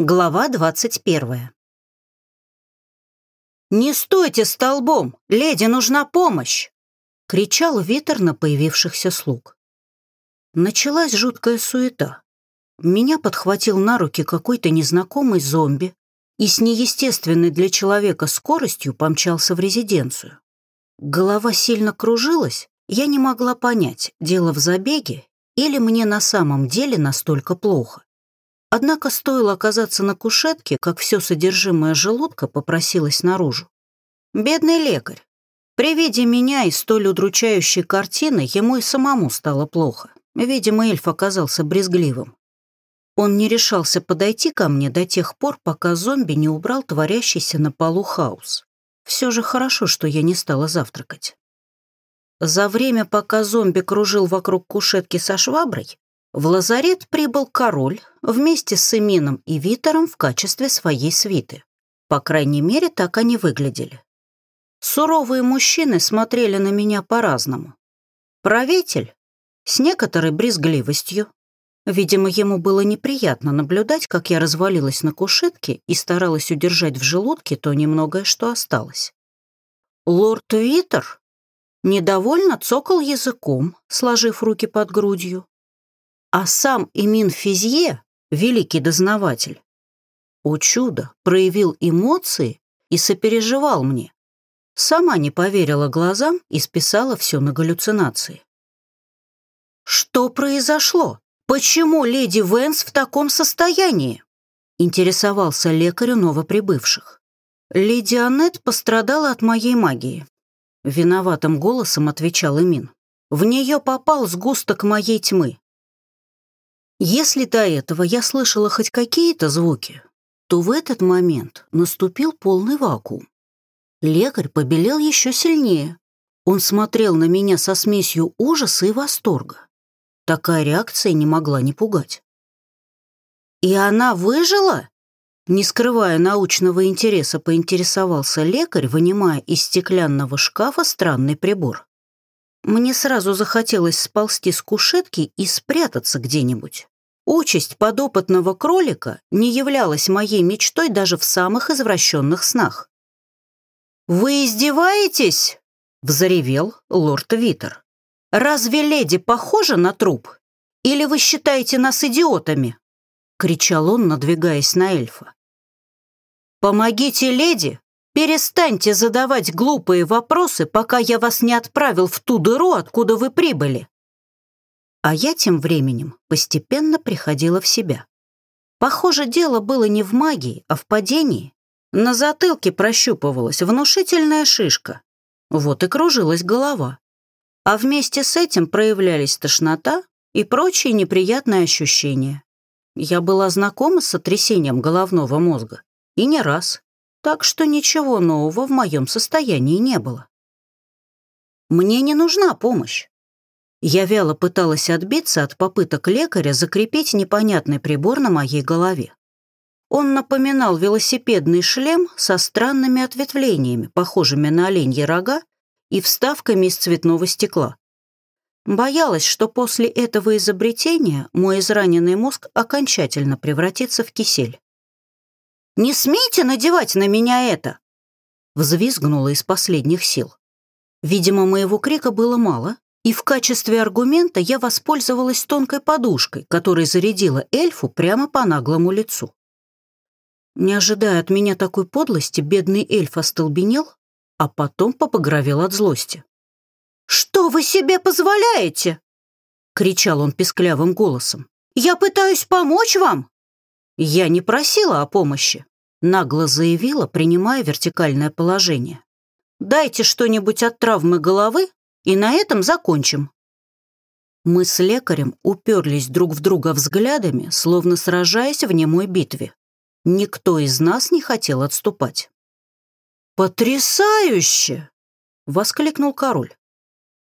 Глава двадцать первая. «Не стойте столбом! Леди нужна помощь!» — кричал Витер на появившихся слуг. Началась жуткая суета. Меня подхватил на руки какой-то незнакомый зомби и с неестественной для человека скоростью помчался в резиденцию. Голова сильно кружилась, я не могла понять, дело в забеге или мне на самом деле настолько плохо. Однако стоило оказаться на кушетке, как все содержимое желудка попросилось наружу. Бедный лекарь. При виде меня и столь удручающей картины ему и самому стало плохо. Видимо, эльф оказался брезгливым. Он не решался подойти ко мне до тех пор, пока зомби не убрал творящийся на полу хаос. Все же хорошо, что я не стала завтракать. За время, пока зомби кружил вокруг кушетки со шваброй, в лазарет прибыл король вместе с Эмином и Витером в качестве своей свиты. По крайней мере, так они выглядели. Суровые мужчины смотрели на меня по-разному. Правитель с некоторой брезгливостью. Видимо, ему было неприятно наблюдать, как я развалилась на кушетке и старалась удержать в желудке то немногое, что осталось. Лорд Витер недовольно цокал языком, сложив руки под грудью, а сам Эмин Физье, великий дознаватель, о чудо, проявил эмоции и сопереживал мне. Сама не поверила глазам и списала все на галлюцинации. «Что произошло? Почему леди Венс в таком состоянии?» интересовался лекарю новоприбывших. «Леди Аннет пострадала от моей магии», — виноватым голосом отвечал Эмин. «В нее попал сгусток моей тьмы. Если до этого я слышала хоть какие-то звуки, то в этот момент наступил полный вакуум. Лекарь побелел еще сильнее. Он смотрел на меня со смесью ужаса и восторга. Такая реакция не могла не пугать. «И она выжила?» Не скрывая научного интереса, поинтересовался лекарь, вынимая из стеклянного шкафа странный прибор. Мне сразу захотелось сползти с кушетки и спрятаться где-нибудь. Участь подопытного кролика не являлась моей мечтой даже в самых извращенных снах. «Вы издеваетесь?» — взревел лорд Витер. «Разве леди похожа на труп? Или вы считаете нас идиотами?» — кричал он, надвигаясь на эльфа. «Помогите леди Перестаньте задавать глупые вопросы, пока я вас не отправил в ту дыру, откуда вы прибыли. А я тем временем постепенно приходила в себя. Похоже, дело было не в магии, а в падении. На затылке прощупывалась внушительная шишка. Вот и кружилась голова. А вместе с этим проявлялись тошнота и прочие неприятные ощущения. Я была знакома с сотрясением головного мозга. И не раз так что ничего нового в моем состоянии не было. Мне не нужна помощь. Я вяло пыталась отбиться от попыток лекаря закрепить непонятный прибор на моей голове. Он напоминал велосипедный шлем со странными ответвлениями, похожими на оленьи рога и вставками из цветного стекла. Боялась, что после этого изобретения мой израненный мозг окончательно превратится в кисель. Не смейте надевать на меня это!» Взвизгнула из последних сил. Видимо, моего крика было мало, и в качестве аргумента я воспользовалась тонкой подушкой, которой зарядила эльфу прямо по наглому лицу. Не ожидая от меня такой подлости, бедный эльф остолбенел, а потом попогровел от злости. «Что вы себе позволяете?» — кричал он песклявым голосом. «Я пытаюсь помочь вам!» «Я не просила о помощи», — нагло заявила, принимая вертикальное положение. «Дайте что-нибудь от травмы головы, и на этом закончим». Мы с лекарем уперлись друг в друга взглядами, словно сражаясь в немой битве. Никто из нас не хотел отступать. «Потрясающе!» — воскликнул король.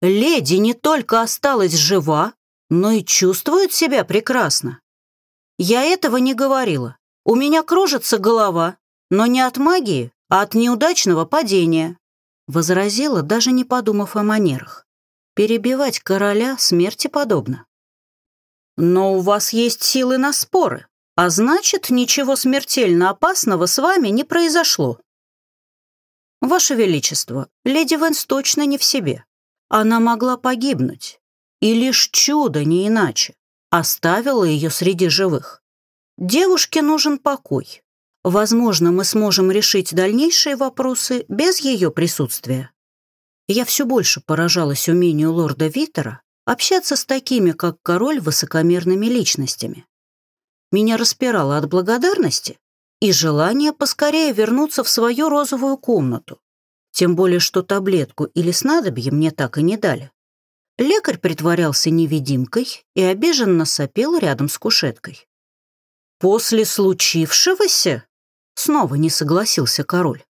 «Леди не только осталась жива, но и чувствует себя прекрасно. Я этого не говорила. У меня кружится голова, но не от магии, а от неудачного падения», — возразила, даже не подумав о манерах. «Перебивать короля смерти подобно». «Но у вас есть силы на споры», А значит, ничего смертельно опасного с вами не произошло. Ваше Величество, леди Венс точно не в себе. Она могла погибнуть. И лишь чудо, не иначе, оставило ее среди живых. Девушке нужен покой. Возможно, мы сможем решить дальнейшие вопросы без ее присутствия. Я все больше поражалась умению лорда Витера общаться с такими, как король, высокомерными личностями. Меня распирало от благодарности и желание поскорее вернуться в свою розовую комнату, тем более что таблетку или снадобье мне так и не дали. Лекарь притворялся невидимкой и обиженно сопел рядом с кушеткой. «После случившегося?» Снова не согласился король.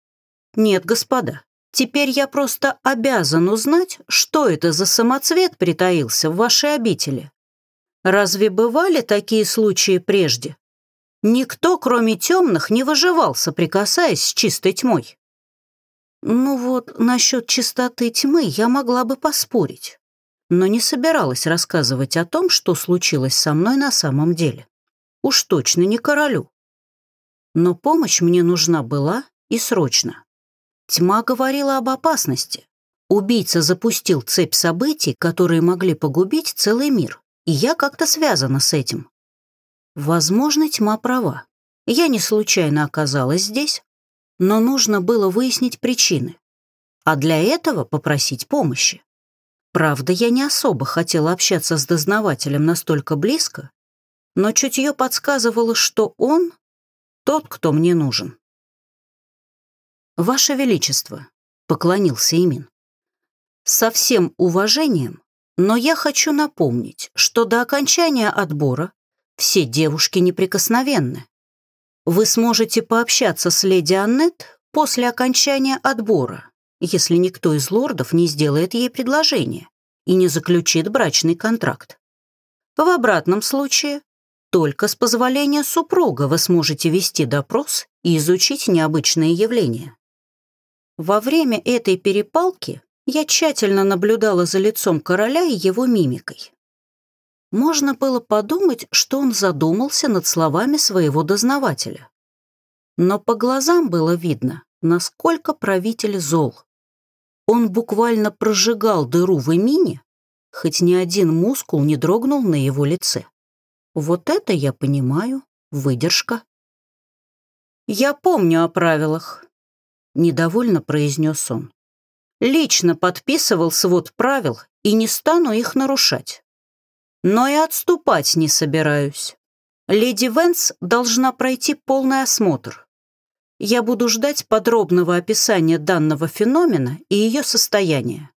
«Нет, господа, теперь я просто обязан узнать, что это за самоцвет притаился в вашей обители. Разве бывали такие случаи прежде? Никто, кроме темных, не выживал, соприкасаясь с чистой тьмой». Ну вот, насчет чистоты тьмы я могла бы поспорить, но не собиралась рассказывать о том, что случилось со мной на самом деле. Уж точно не королю. Но помощь мне нужна была и срочно. Тьма говорила об опасности. Убийца запустил цепь событий, которые могли погубить целый мир, и я как-то связана с этим. Возможно, тьма права. Я не случайно оказалась здесь, но нужно было выяснить причины, а для этого попросить помощи. Правда, я не особо хотела общаться с дознавателем настолько близко, но чутье подсказывало, что он тот, кто мне нужен. «Ваше Величество», — поклонился Имин, — «со всем уважением, но я хочу напомнить, что до окончания отбора все девушки неприкосновенны. Вы сможете пообщаться с леди Аннет после окончания отбора, если никто из лордов не сделает ей предложение и не заключит брачный контракт. В обратном случае только с позволения супруга вы сможете вести допрос и изучить необычные явления. Во время этой перепалки я тщательно наблюдала за лицом короля и его мимикой. Можно было подумать, что он задумался над словами своего дознавателя. Но по глазам было видно, насколько правитель зол. Он буквально прожигал дыру в имине, хоть ни один мускул не дрогнул на его лице. Вот это я понимаю, выдержка. «Я помню о правилах», — недовольно произнес он. «Лично подписывал свод правил и не стану их нарушать. Но и отступать не собираюсь. Леди Венс должна пройти полный осмотр. Я буду ждать подробного описания данного феномена и ее состояния.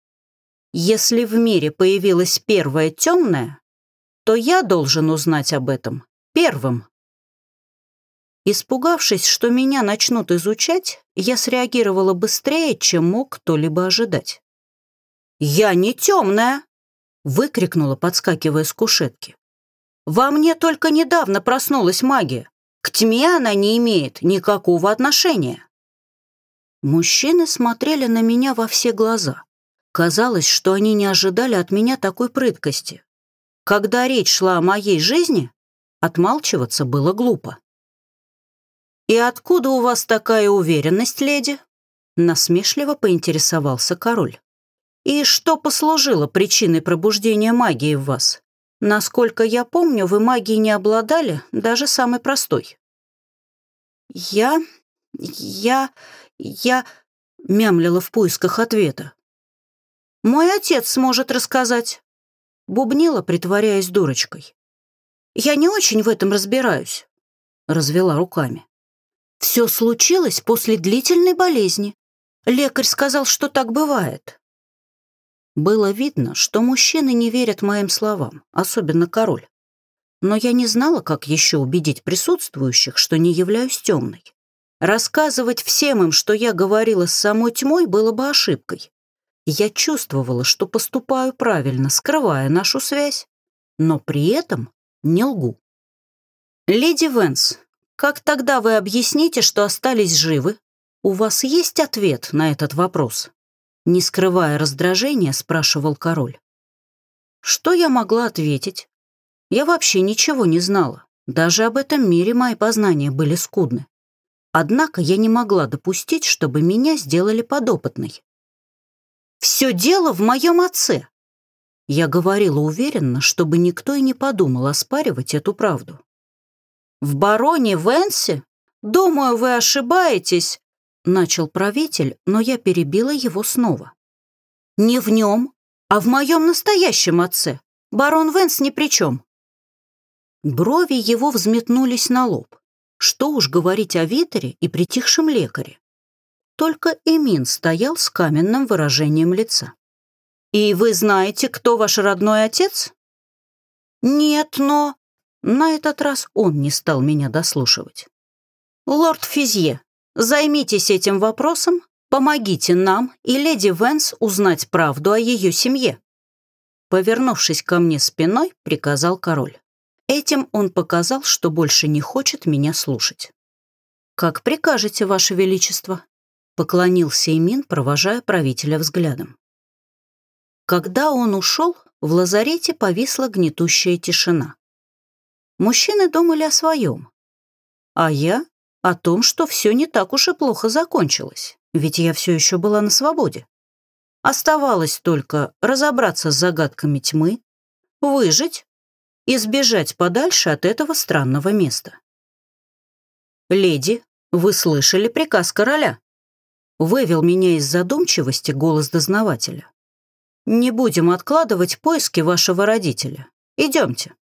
Если в мире появилась первая темная, то я должен узнать об этом первым. Испугавшись, что меня начнут изучать, я среагировала быстрее, чем мог кто-либо ожидать. «Я не темная!» — выкрикнула, подскакивая с кушетки. «Во мне только недавно проснулась магия. К тьме она не имеет никакого отношения». Мужчины смотрели на меня во все глаза. Казалось, что они не ожидали от меня такой прыткости. Когда речь шла о моей жизни, отмалчиваться было глупо. «И откуда у вас такая уверенность, леди?» Насмешливо поинтересовался король. «И что послужило причиной пробуждения магии в вас? Насколько я помню, вы магией не обладали, даже самой простой». «Я... я... я...» — мямлила в поисках ответа. «Мой отец сможет рассказать», бубнила, притворяясь дурочкой. «Я не очень в этом разбираюсь», — развела руками. «Все случилось после длительной болезни. Лекарь сказал, что так бывает». Было видно, что мужчины не верят моим словам, особенно король. Но я не знала, как еще убедить присутствующих, что не являюсь темной. Рассказывать всем им, что я говорила с самой тьмой, было бы ошибкой. Я чувствовала, что поступаю правильно, скрывая нашу связь, но при этом не лгу. «Леди Венс, как тогда вы объясните, что остались живы? У вас есть ответ на этот вопрос?» Не скрывая раздражения, спрашивал король. Что я могла ответить? Я вообще ничего не знала. Даже об этом мире мои познания были скудны. Однако я не могла допустить, чтобы меня сделали подопытной. «Все дело в моем отце!» Я говорила уверенно, чтобы никто и не подумал оспаривать эту правду. «В бароне Венсе? Думаю, вы ошибаетесь», — начал правитель, но я перебила его снова. «Не в нем, а в моем настоящем отце. Барон Венс ни при чем». Брови его взметнулись на лоб. Что уж говорить о Витере и притихшем лекаре. Только Эмин стоял с каменным выражением лица. «И вы знаете, кто ваш родной отец?» «Нет, но...» На этот раз он не стал меня дослушивать. «Лорд Физье, займитесь этим вопросом, помогите нам и леди Венс узнать правду о ее семье». Повернувшись ко мне спиной, приказал король. Этим он показал, что больше не хочет меня слушать. «Как прикажете, Ваше Величество?» — поклонился Имин, провожая правителя взглядом. Когда он ушел, в лазарете повисла гнетущая тишина. Мужчины думали о своем, а я — о том, что все не так уж и плохо закончилось, ведь я все еще была на свободе. Оставалось только разобраться с загадками тьмы, выжить и сбежать подальше от этого странного места. «Леди, вы слышали приказ короля?» Вывел меня из задумчивости голос дознавателя. «Не будем откладывать поиски вашего родителя. Идемте».